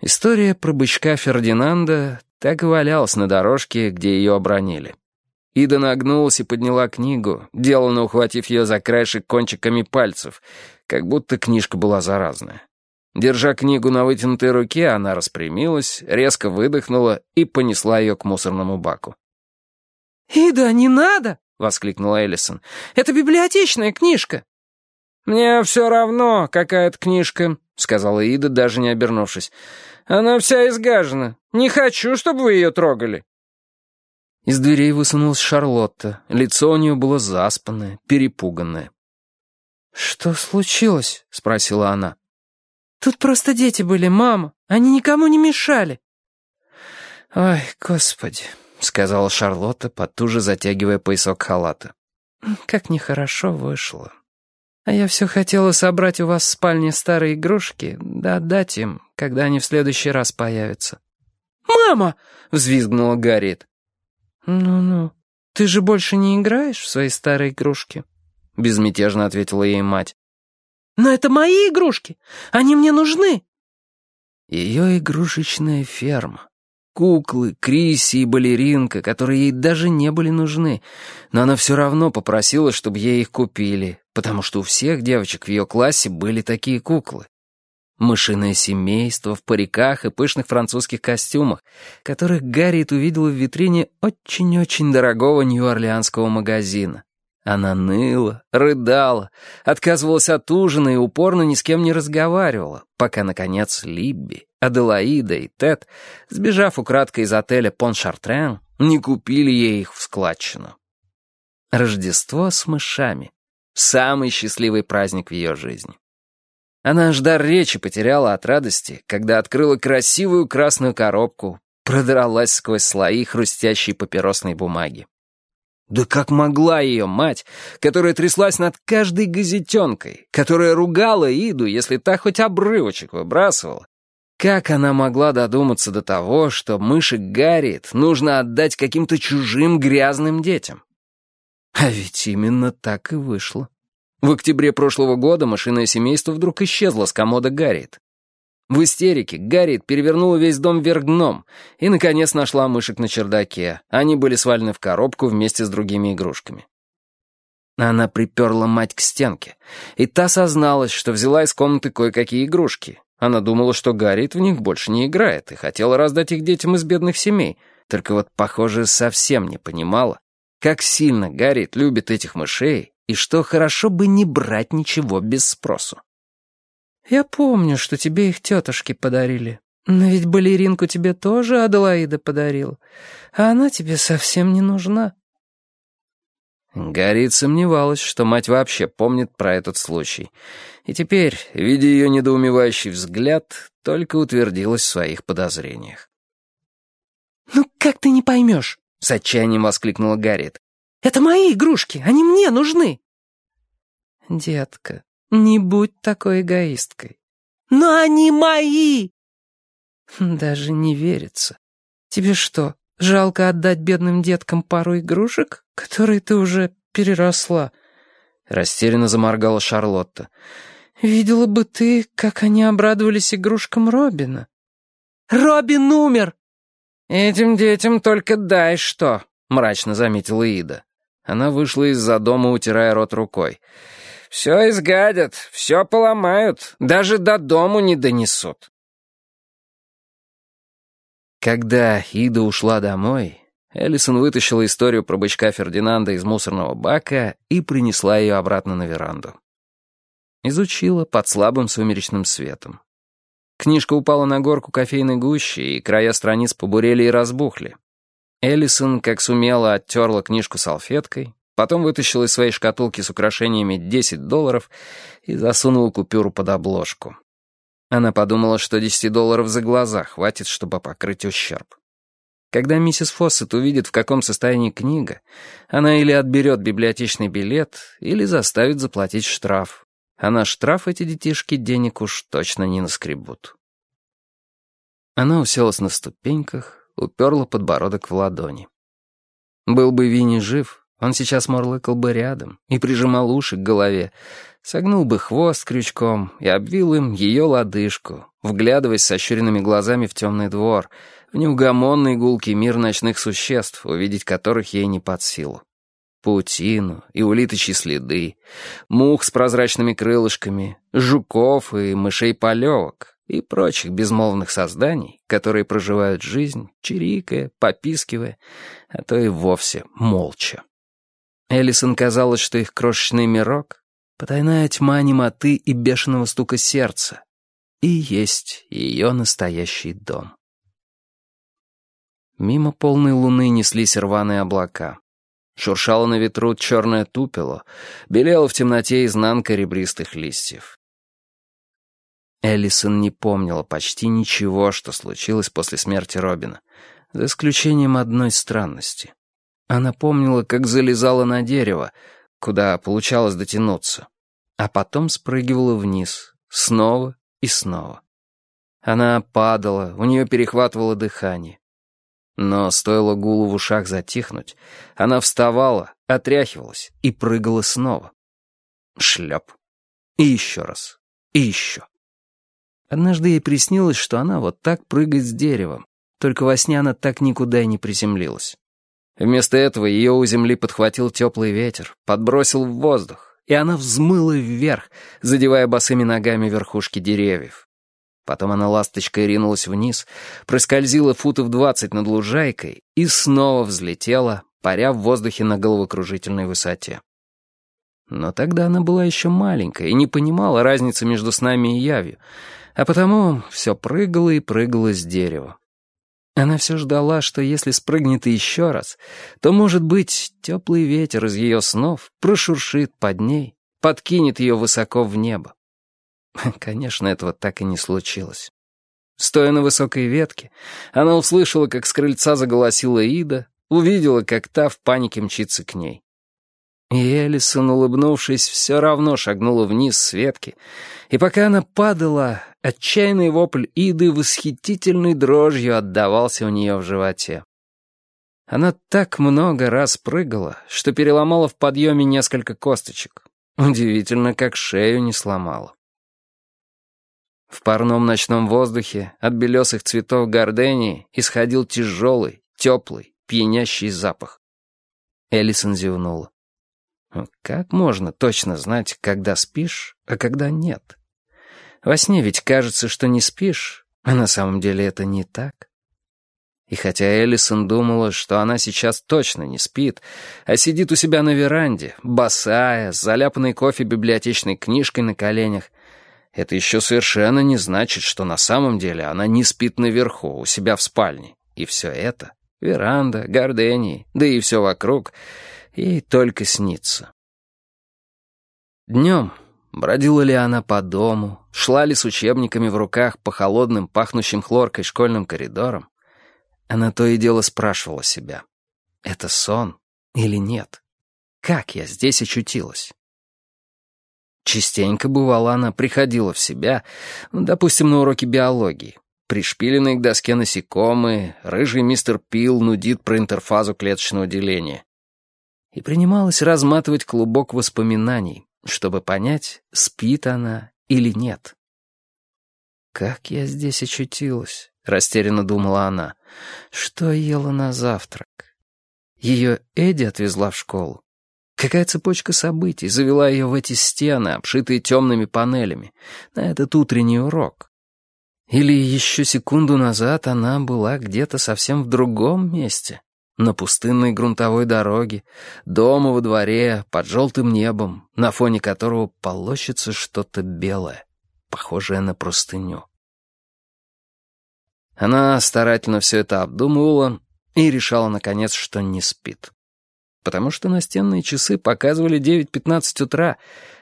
История про бычка Фердинанда так и валялась на дорожке, где ее обронили. Ида нагнулась и подняла книгу, деланно ухватив ее за краешек кончиками пальцев, как будто книжка была заразная. Держа книгу на вытянутой руке, она распрямилась, резко выдохнула и понесла ее к мусорному баку. «Ида, не надо!» — воскликнула Эллисон. «Это библиотечная книжка!» «Мне все равно, какая это книжка», — сказала Ида, даже не обернувшись. «Она вся изгажена. Не хочу, чтобы вы ее трогали». Из дверей высунулась Шарлотта. Лицо у нее было заспанное, перепуганное. «Что случилось?» — спросила она. «Тут просто дети были, мама. Они никому не мешали». «Ой, господи», — сказала Шарлотта, потуже затягивая поясок халата. «Как нехорошо вышло. А я все хотела собрать у вас в спальне старые игрушки, да отдать им, когда они в следующий раз появятся». «Мама!» — взвизгнула Гарриет. «Ну-ну, ты же больше не играешь в свои старые игрушки?» — безмятежно ответила ей мать. «Но это мои игрушки! Они мне нужны!» Ее игрушечная ферма. Куклы, Криси и балеринка, которые ей даже не были нужны. Но она все равно попросила, чтобы ей их купили, потому что у всех девочек в ее классе были такие куклы. Мышиное семейство в париках и пышных французских костюмах, которых Гарриет увидела в витрине очень-очень дорогого нью-орлеанского магазина. Она ныла, рыдала, отказывалась от ужина и упорно ни с кем не разговаривала, пока, наконец, Либби, Аделаида и Тед, сбежав украдкой из отеля Пон-Шартрен, не купили ей их в складчину. Рождество с мышами — самый счастливый праздник в ее жизни. Она аж дар речи потеряла от радости, когда открыла красивую красную коробку, продралась сквозь слои хрустящей папиросной бумаги. Да как могла ее мать, которая тряслась над каждой газетенкой, которая ругала Иду, если та хоть обрывочек выбрасывала, как она могла додуматься до того, что мышек Гарриет нужно отдать каким-то чужим грязным детям? А ведь именно так и вышло. В октябре прошлого года машинное семейство вдруг исчезло с комода Гарриет. В истерике Гарриет перевернула весь дом вверх дном и, наконец, нашла мышек на чердаке. Они были свалены в коробку вместе с другими игрушками. Она приперла мать к стенке, и та созналась, что взяла из комнаты кое-какие игрушки. Она думала, что Гарриет в них больше не играет, и хотела раздать их детям из бедных семей, только вот, похоже, совсем не понимала, как сильно Гарриет любит этих мышей и что хорошо бы не брать ничего без спросу. «Я помню, что тебе их тетушки подарили. Но ведь балеринку тебе тоже Аделаида подарила, а она тебе совсем не нужна». Гарриет сомневалась, что мать вообще помнит про этот случай. И теперь, видя ее недоумевающий взгляд, только утвердилась в своих подозрениях. «Ну как ты не поймешь?» — с отчаянием воскликнула Гарриет. Это мои игрушки, они мне нужны. Детка, не будь такой эгоисткой. Но они мои! Даже не верится. Тебе что, жалко отдать бедным деткам пару игрушек, которые ты уже переросла? Растерянно заморгала Шарлотта. Видела бы ты, как они обрадовались игрушкам Робина. Робин умер! Этим детям только дай что, мрачно заметила Ида. Она вышла из-за дома, утирая рот рукой. «Все изгадят, все поломают, даже до дому не донесут». Когда Ида ушла домой, Эллисон вытащила историю про бычка Фердинанда из мусорного бака и принесла ее обратно на веранду. Изучила под слабым сумеречным светом. Книжка упала на горку кофейной гущи, и края страниц побурели и разбухли. Эллисон, как сумела, оттерла книжку салфеткой, потом вытащила из своей шкатулки с украшениями 10 долларов и засунула купюру под обложку. Она подумала, что 10 долларов за глаза хватит, чтобы покрыть ущерб. Когда миссис Фоссет увидит, в каком состоянии книга, она или отберет библиотечный билет, или заставит заплатить штраф. А на штраф эти детишки денег уж точно не наскребут. Она уселась на ступеньках, уперла подбородок в ладони. Был бы Винни жив, Он сейчас морлыкал бы рядом и прижимал уши к голове, согнул бы хвост крючком и обвил им ее лодыжку, вглядываясь с ощуренными глазами в темный двор, в неугомонный гулкий мир ночных существ, увидеть которых ей не под силу. Паутину и улиточьи следы, мух с прозрачными крылышками, жуков и мышей-полевок и прочих безмолвных созданий, которые проживают жизнь, чирикая, попискивая, а то и вовсе молча. Эллисон казалось, что их крошечный мирок — потайная тьма немоты и бешеного стука сердца, и есть ее настоящий дом. Мимо полной луны неслись рваные облака. Шуршало на ветру черное тупело, белело в темноте изнанка ребристых листьев. Эллисон не помнила почти ничего, что случилось после смерти Робина, за исключением одной странности. Она помнила, как залезала на дерево, куда получалось дотянуться, а потом спрыгивала вниз, снова и снова. Она падала, у нее перехватывало дыхание. Но стоило гулу в ушах затихнуть, она вставала, отряхивалась и прыгала снова. Шлеп. И еще раз. И еще. Однажды ей приснилось, что она вот так прыгает с деревом, только во сне она так никуда и не приземлилась. Вместо этого ее у земли подхватил теплый ветер, подбросил в воздух, и она взмыла вверх, задевая босыми ногами верхушки деревьев. Потом она ласточкой ринулась вниз, проскользила футов двадцать над лужайкой и снова взлетела, паря в воздухе на головокружительной высоте. Но тогда она была еще маленькая и не понимала разницы между снами и явью, а потому все прыгала и прыгала с дерева. Она все ждала, что если спрыгнет еще раз, то, может быть, теплый ветер из ее снов прошуршит под ней, подкинет ее высоко в небо. Конечно, этого так и не случилось. Стоя на высокой ветке, она услышала, как с крыльца заголосила Ида, увидела, как та в панике мчится к ней. И Элисон, улыбнувшись, все равно шагнула вниз с ветки, и пока она падала, отчаянный вопль Иды восхитительной дрожью отдавался у нее в животе. Она так много раз прыгала, что переломала в подъеме несколько косточек. Удивительно, как шею не сломала. В парном ночном воздухе от белесых цветов гордении исходил тяжелый, теплый, пьянящий запах. Элисон зевнула. Как можно точно знать, когда спишь, а когда нет? Во сне ведь кажется, что не спишь, а на самом деле это не так. И хотя Эллисон думала, что она сейчас точно не спит, а сидит у себя на веранде, босая, с заляпанной кофе библиотечной книжкой на коленях, это еще совершенно не значит, что на самом деле она не спит наверху, у себя в спальне. И все это — веранда, гордении, да и все вокруг — Ей только снится. Днем бродила ли она по дому, шла ли с учебниками в руках по холодным, пахнущим хлоркой школьным коридорам, она то и дело спрашивала себя, это сон или нет? Как я здесь очутилась? Частенько, бывало, она приходила в себя, допустим, на уроке биологии. Пришпиленные к доске насекомые, рыжий мистер Пил нудит про интерфазу клеточного деления и принималась разматывать клубок воспоминаний, чтобы понять, спит она или нет. «Как я здесь очутилась?» — растерянно думала она. «Что ела на завтрак?» Ее Эдди отвезла в школу. Какая цепочка событий завела ее в эти стены, обшитые темными панелями, на этот утренний урок? Или еще секунду назад она была где-то совсем в другом месте? На пустынной грунтовой дороге, дома во дворе, под желтым небом, на фоне которого полощется что-то белое, похожее на простыню. Она старательно все это обдумывала и решала, наконец, что не спит. Потому что настенные часы показывали 9.15 утра,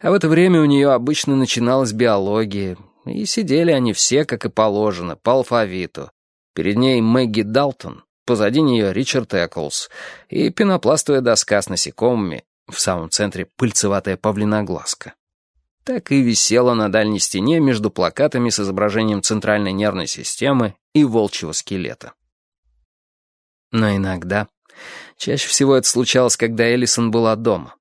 а в это время у нее обычно начиналась биология, и сидели они все, как и положено, по алфавиту. Перед ней Мэгги Далтон, позади нее Ричард Эклс и пенопластовая доска с насекомыми, в самом центре пыльцеватая павлиноглазка. Так и висела на дальней стене между плакатами с изображением центральной нервной системы и волчьего скелета. Но иногда, Чаще всего это случалось, когда Эллисон была дома.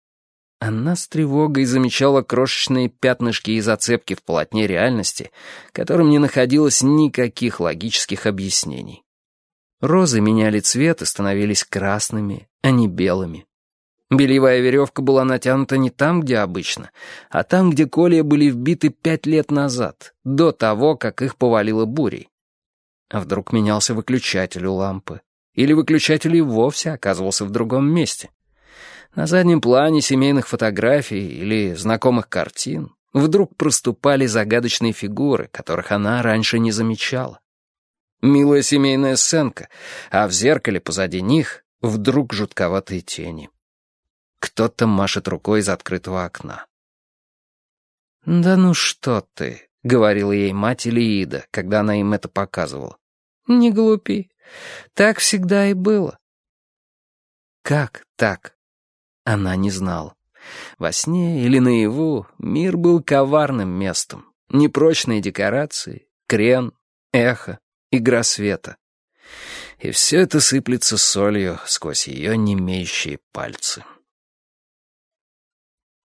Она с тревогой замечала крошечные пятнышки и зацепки в полотне реальности, которым не находилось никаких логических объяснений. Розы меняли цвет и становились красными, а не белыми. Бельевая веревка была натянута не там, где обычно, а там, где колия были вбиты пять лет назад, до того, как их повалило бурей. А вдруг менялся выключатель у лампы? Или выключатель и вовсе оказывался в другом месте? На заднем плане семейных фотографий или знакомых картин вдруг проступали загадочные фигуры, которых она раньше не замечала. Милая семейная сценка, а в зеркале позади них вдруг жутковатые тени. Кто-то машет рукой из открытого окна. «Да ну что ты», — говорила ей мать или Ида, когда она им это показывала. «Не глупи. Так всегда и было». Как так? Она не знала. Во сне или наяву мир был коварным местом. Непрочные декорации, крен, эхо, игра света. И все это сыплется солью сквозь ее немеющие пальцы.